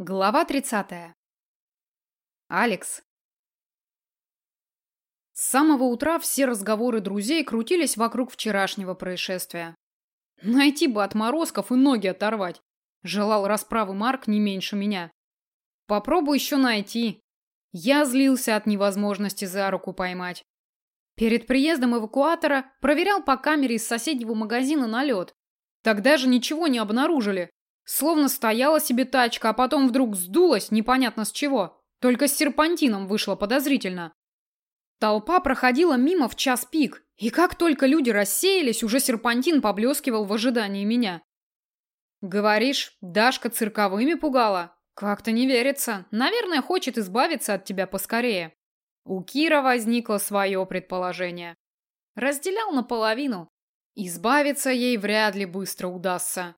Глава 30. Алекс. С самого утра все разговоры друзей крутились вокруг вчерашнего происшествия. Найти бы отморозков и ноги оторвать. Желал расправы Марк не меньше меня. Попробуй еще найти. Я злился от невозможности за руку поймать. Перед приездом эвакуатора проверял по камере из соседнего магазина налет. Тогда же ничего не обнаружили. Словно стояла себе тачка, а потом вдруг сдулась непонятно с чего. Только с серпантином вышло подозрительно. Толпа проходила мимо в час пик, и как только люди рассеялись, уже серпантин поблескивал в ожидании меня. Говоришь, Дашка цирковыми пугала? Как-то не верится. Наверное, хочет избавиться от тебя поскорее. У Кира возникло свое предположение. Разделял наполовину. Избавиться ей вряд ли быстро удастся.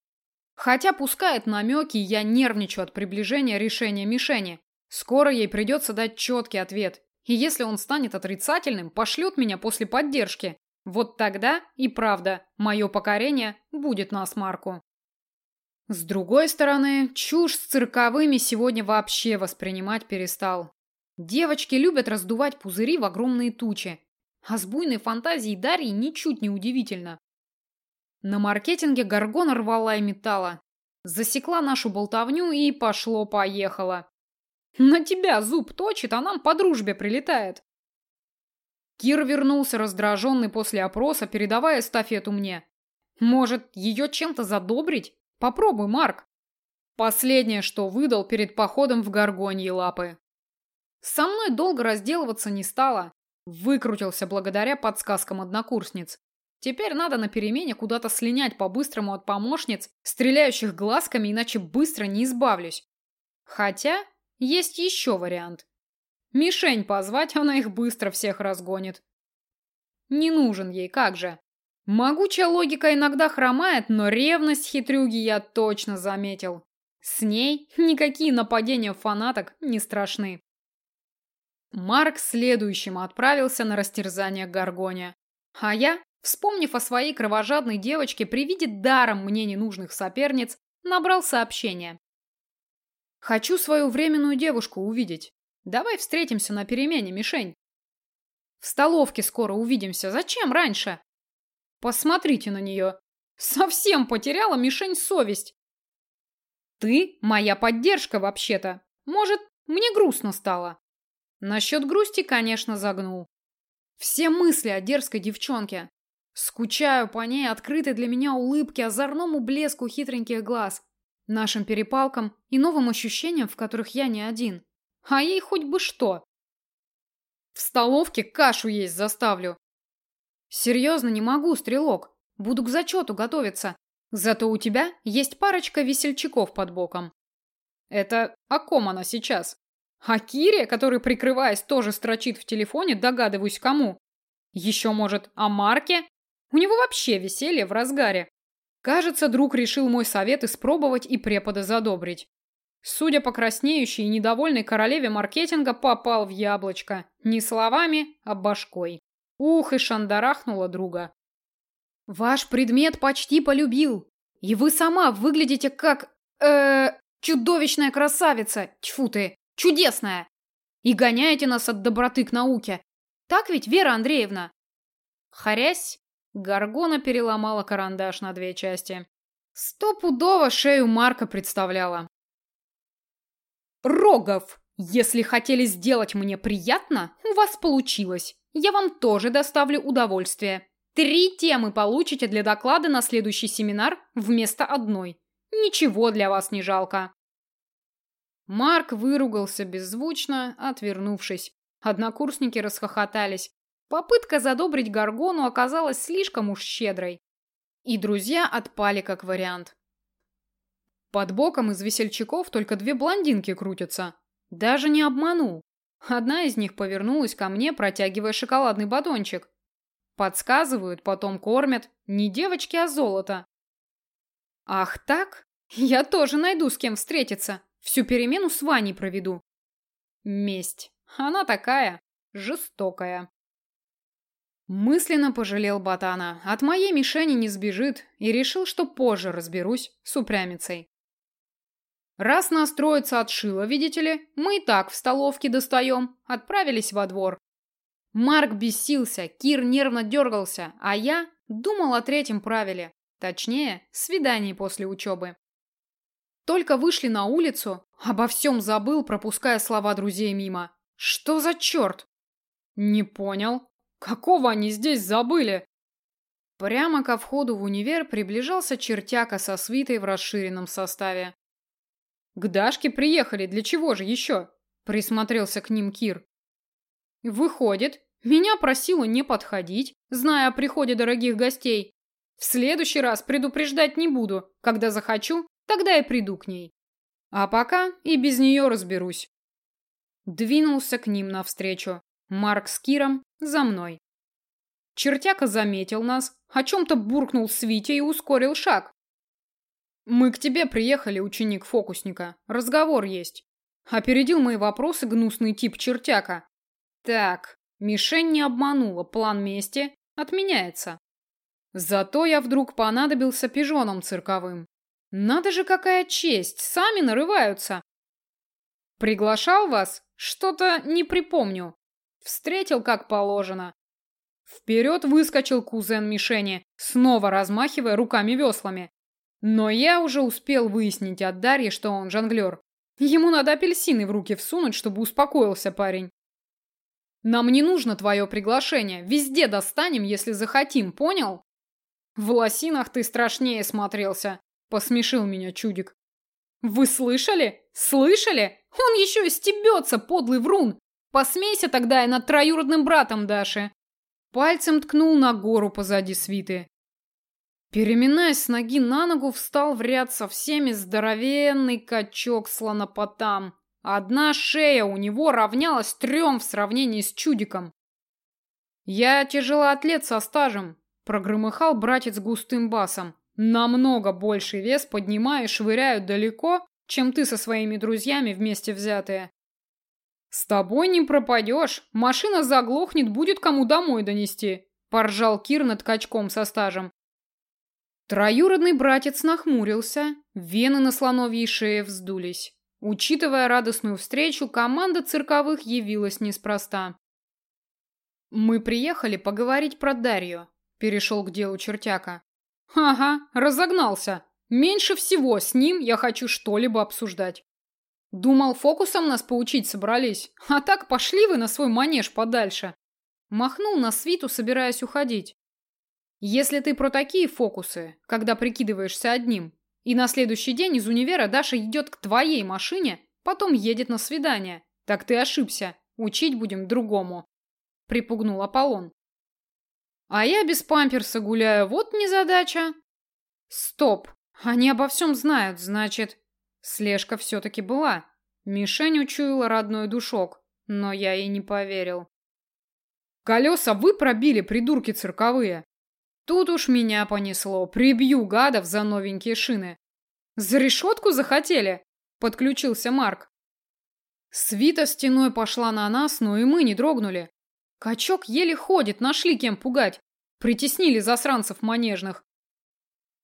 Хотя пускает намеки, я нервничаю от приближения решения мишени. Скоро ей придется дать четкий ответ. И если он станет отрицательным, пошлет меня после поддержки. Вот тогда и правда, мое покорение будет на смарку. С другой стороны, чушь с цирковыми сегодня вообще воспринимать перестал. Девочки любят раздувать пузыри в огромные тучи. А с буйной фантазией Дарьи ничуть не удивительно. На маркетинге Гаргона рвала и металла. Засекла нашу болтовню и пошло-поехало. На тебя зуб точит, а нам по дружбе прилетает. Кир вернулся раздраженный после опроса, передавая эстафету мне. Может, ее чем-то задобрить? Попробуй, Марк. Последнее, что выдал перед походом в Гаргоньи лапы. Со мной долго разделываться не стало. Выкрутился благодаря подсказкам однокурсниц. Теперь надо на перемене куда-то слинять по-быстрому от помощниц, стреляющих глазками, иначе быстро не избавлюсь. Хотя есть еще вариант. Мишень позвать, она их быстро всех разгонит. Не нужен ей, как же. Могучая логика иногда хромает, но ревность хитрюги я точно заметил. С ней никакие нападения фанаток не страшны. Марк следующим отправился на растерзание Гаргоне. А я Вспомнив о своей кровожадной девочке, при виде даром мне ненужных соперниц, набрал сообщение. «Хочу свою временную девушку увидеть. Давай встретимся на перемене, мишень. В столовке скоро увидимся. Зачем раньше? Посмотрите на нее. Совсем потеряла мишень совесть. Ты моя поддержка вообще-то. Может, мне грустно стало. Насчет грусти, конечно, загнул. Все мысли о дерзкой девчонке, Скучаю по ней открытой для меня улыбке, озорному блеску хитреньких глаз, нашим перепалкам и новым ощущениям, в которых я не один. А ей хоть бы что. В столовке кашу есть заставлю. Серьезно, не могу, стрелок. Буду к зачету готовиться. Зато у тебя есть парочка весельчаков под боком. Это о ком она сейчас? О Кире, который, прикрываясь, тоже строчит в телефоне, догадываюсь кому. Еще, может, о Марке? У него вообще веселье в разгаре. Кажется, друг решил мой совет испробовать и препода задобрить. Судя по краснеющей и недовольной королеве маркетинга, попал в яблочко. Не словами, а башкой. Ух, и шандарахнула друга. Ваш предмет почти полюбил. И вы сама выглядите как... э чудовищная красавица. Тьфу ты, чудесная. И гоняете нас от доброты к науке. Так ведь, Вера Андреевна? Харясь, Гаргона переломала карандаш на две части. Стопудово шею Марка представляла. «Рогов, если хотели сделать мне приятно, у вас получилось. Я вам тоже доставлю удовольствие. Три темы получите для доклада на следующий семинар вместо одной. Ничего для вас не жалко». Марк выругался беззвучно, отвернувшись. Однокурсники расхохотались. Попытка задобрить Гаргону оказалась слишком уж щедрой. И друзья отпали как вариант. Под боком из весельчаков только две блондинки крутятся. Даже не обманул. Одна из них повернулась ко мне, протягивая шоколадный батончик. Подсказывают, потом кормят. Не девочки, а золото. Ах так? Я тоже найду с кем встретиться. Всю перемену с Ваней проведу. Месть. Она такая, жестокая. Мысленно пожалел Ботана. От моей мишени не сбежит и решил, что позже разберусь с упрямицей. Раз настроиться отшила, видите ли, мы и так в столовке достаем. Отправились во двор. Марк бесился, Кир нервно дергался, а я думал о третьем правиле. Точнее, свидании после учебы. Только вышли на улицу, обо всем забыл, пропуская слова друзей мимо. Что за черт? Не понял. Какого они здесь забыли? Прямо ко входу в универ приближался чертяка со свитой в расширенном составе. К Дашке приехали, для чего же еще? Присмотрелся к ним Кир. Выходит, меня просила не подходить, зная о приходе дорогих гостей. В следующий раз предупреждать не буду. Когда захочу, тогда и приду к ней. А пока и без нее разберусь. Двинулся к ним навстречу. Марк с Киром за мной. Чертяка заметил нас, о чем-то буркнул Свите и ускорил шаг. «Мы к тебе приехали, ученик фокусника. Разговор есть». Опередил мои вопросы гнусный тип чертяка. «Так, мишень не обманула, план мести отменяется. Зато я вдруг понадобился пижонам цирковым. Надо же, какая честь, сами нарываются. Приглашал вас? Что-то не припомню. Встретил как положено. Вперед выскочил кузен мишени, снова размахивая руками-веслами. Но я уже успел выяснить от Дарьи, что он жонглер. Ему надо апельсины в руки всунуть, чтобы успокоился парень. Нам не нужно твое приглашение. Везде достанем, если захотим, понял? В лосинах ты страшнее смотрелся, посмешил меня чудик. Вы слышали? Слышали? Он еще и стебется, подлый врун. Посмейся тогда и над троюродным братом Даши. Пальцем ткнул на гору позади свиты. Переминаясь с ноги на ногу, встал в ряд со всеми здоровенный качок слонопотам. Одна шея у него равнялась трем в сравнении с чудиком. «Я тяжелоатлет со стажем», — прогромыхал братец густым басом. «Намного больше вес поднимаю и швыряю далеко, чем ты со своими друзьями вместе взятые. «С тобой не пропадешь. Машина заглохнет, будет кому домой донести», — поржал Кир над качком со стажем. Троюродный братец нахмурился, вены на слоновьей шее вздулись. Учитывая радостную встречу, команда цирковых явилась неспроста. «Мы приехали поговорить про Дарью», — перешел к делу чертяка. «Ага, разогнался. Меньше всего с ним я хочу что-либо обсуждать. Думал, фокусом нас поучить собрались, а так пошли вы на свой манеж подальше. Махнул на свиту, собираясь уходить. Если ты про такие фокусы, когда прикидываешься одним, и на следующий день из универа Даша идет к твоей машине, потом едет на свидание, так ты ошибся. Учить будем другому. Припугнул Аполлон. А я без памперса гуляю, вот незадача. Стоп, они обо всем знают, значит, Слежка все-таки была. Мишень учуяла родной душок, но я ей не поверил. Колеса вы пробили, придурки цирковые. Тут уж меня понесло. Прибью гадов за новенькие шины. За решетку захотели? Подключился Марк. Свита стеной пошла на нас, но и мы не дрогнули. Качок еле ходит, нашли кем пугать. Притеснили засранцев манежных.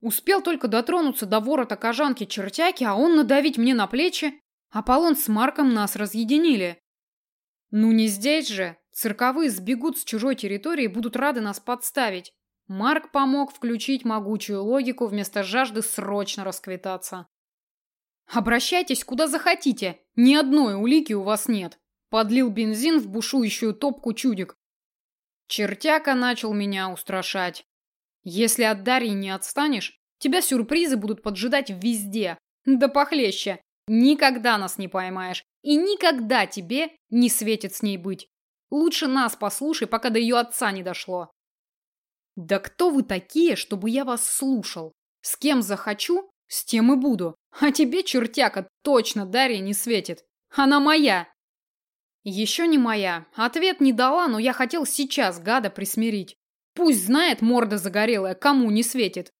Успел только дотронуться до ворота кожанки-чертяки, а он надавить мне на плечи. Аполлон с Марком нас разъединили. Ну не здесь же. Цирковые сбегут с чужой территории и будут рады нас подставить. Марк помог включить могучую логику вместо жажды срочно расквитаться. Обращайтесь куда захотите. Ни одной улики у вас нет. Подлил бензин в бушующую топку чудик. Чертяка начал меня устрашать. Если от Дарьи не отстанешь, тебя сюрпризы будут поджидать везде. Да похлеще. Никогда нас не поймаешь. И никогда тебе не светит с ней быть. Лучше нас послушай, пока до ее отца не дошло. Да кто вы такие, чтобы я вас слушал? С кем захочу, с тем и буду. А тебе, чертяка, точно Дарья не светит. Она моя. Еще не моя. Ответ не дала, но я хотел сейчас гада присмирить. Пусть знает морда загорелая, кому не светит.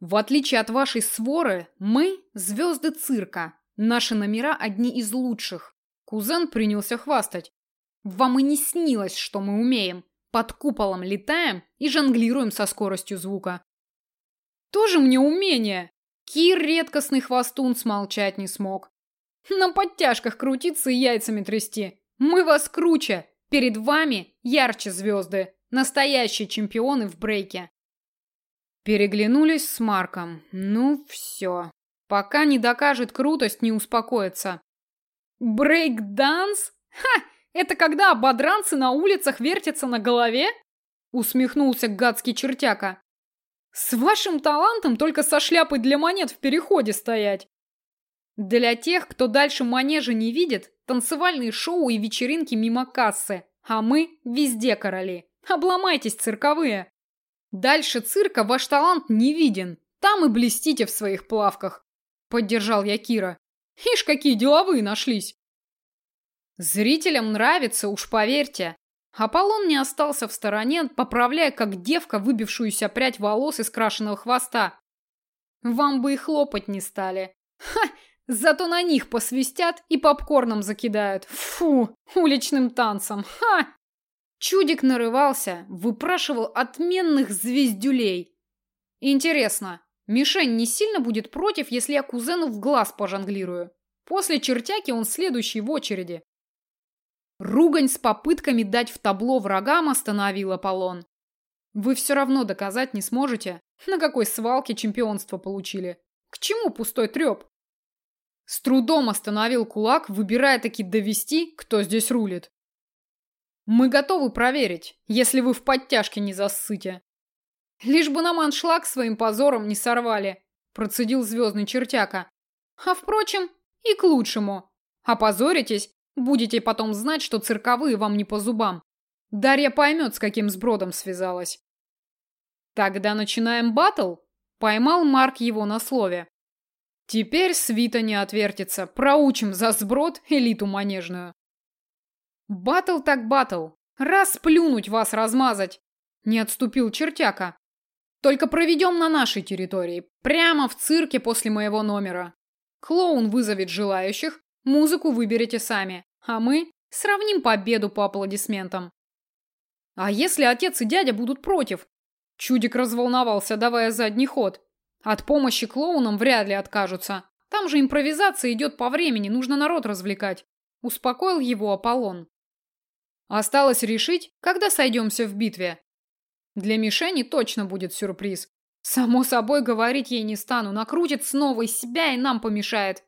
В отличие от вашей своры, мы – звезды цирка. Наши номера одни из лучших. Кузен принялся хвастать. Вам и не снилось, что мы умеем. Под куполом летаем и жонглируем со скоростью звука. Тоже мне умение. Кир, редкостный хвостун, смолчать не смог. На подтяжках крутиться и яйцами трясти. Мы вас круче. Перед вами ярче звезды. Настоящие чемпионы в брейке. Переглянулись с Марком. Ну, все. Пока не докажет крутость, не успокоится. Брейк-данс? Ха! Это когда ободранцы на улицах вертятся на голове? Усмехнулся гадский чертяка. С вашим талантом только со шляпой для монет в переходе стоять. Для тех, кто дальше манежа не видит, танцевальные шоу и вечеринки мимо кассы, а мы везде короли. Обломайтесь, цирковые. Дальше цирка ваш талант не виден. Там и блестите в своих плавках. Поддержал я Кира. Ишь, какие деловые нашлись. Зрителям нравится, уж поверьте. Аполлон не остался в стороне, поправляя, как девка, выбившуюся прядь волос из крашеного хвоста. Вам бы и хлопать не стали. Ха! Зато на них посвистят и попкорном закидают. Фу! Уличным танцем. Ха! Чудик нарывался, выпрашивал отменных звездюлей. Интересно, Мишень не сильно будет против, если я кузену в глаз пожонглирую? После чертяки он следующий в очереди. Ругань с попытками дать в табло врагам остановил Аполлон. Вы все равно доказать не сможете, на какой свалке чемпионство получили. К чему пустой треп? С трудом остановил кулак, выбирая таки довести, кто здесь рулит. Мы готовы проверить, если вы в подтяжке не зассыте. Лишь бы нам аншлаг своим позором не сорвали, процедил звездный чертяка. А впрочем, и к лучшему. Опозоритесь, будете потом знать, что цирковые вам не по зубам. Дарья поймет, с каким сбродом связалась. Тогда начинаем батл. Поймал Марк его на слове. Теперь свита не отвертится. Проучим за сброд элиту манежную. Батл так батл. Раз плюнуть вас размазать. Не отступил чертяка. Только проведем на нашей территории. Прямо в цирке после моего номера. Клоун вызовет желающих. Музыку выберете сами. А мы сравним победу по аплодисментам. А если отец и дядя будут против? Чудик разволновался, давая задний ход. От помощи клоунам вряд ли откажутся. Там же импровизация идет по времени, нужно народ развлекать. Успокоил его Аполлон. Осталось решить, когда сойдемся в битве. Для мишени точно будет сюрприз. Само собой говорить ей не стану, накрутит снова из себя и нам помешает.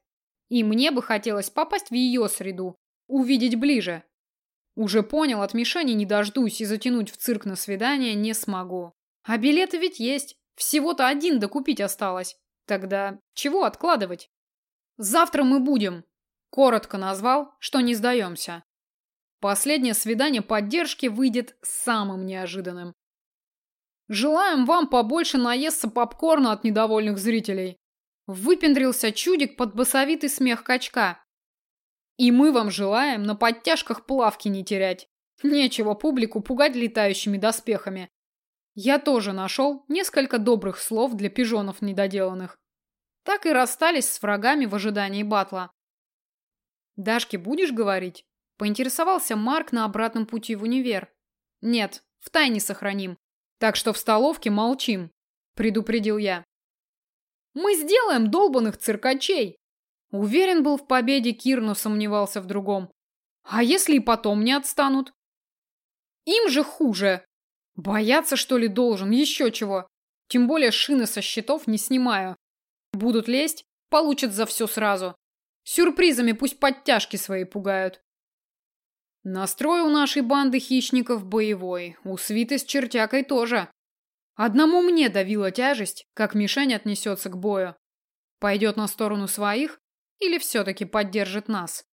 И мне бы хотелось попасть в ее среду, увидеть ближе. Уже понял, от мишени не дождусь и затянуть в цирк на свидание не смогу. А билеты ведь есть, всего-то один докупить осталось. Тогда чего откладывать? Завтра мы будем. Коротко назвал, что не сдаемся. Последнее свидание поддержки выйдет самым неожиданным. Желаем вам побольше наесться попкорна от недовольных зрителей. Выпендрился чудик под басовитый смех качка. И мы вам желаем на подтяжках плавки не терять. Нечего публику пугать летающими доспехами. Я тоже нашел несколько добрых слов для пижонов недоделанных. Так и расстались с врагами в ожидании батла. «Дашке будешь говорить?» Поинтересовался Марк на обратном пути в универ. Нет, в тайне сохраним. Так что в столовке молчим, предупредил я. Мы сделаем долбанных циркачей. Уверен был в победе Кир, но сомневался в другом. А если и потом не отстанут? Им же хуже. Бояться, что ли, должен? Еще чего. Тем более шины со счетов не снимаю. Будут лезть, получат за все сразу. Сюрпризами пусть подтяжки свои пугают. Настрой у нашей банды хищников боевой, у свиты с чертякой тоже. Одному мне давила тяжесть, как мишень отнесется к бою. Пойдет на сторону своих или все-таки поддержит нас?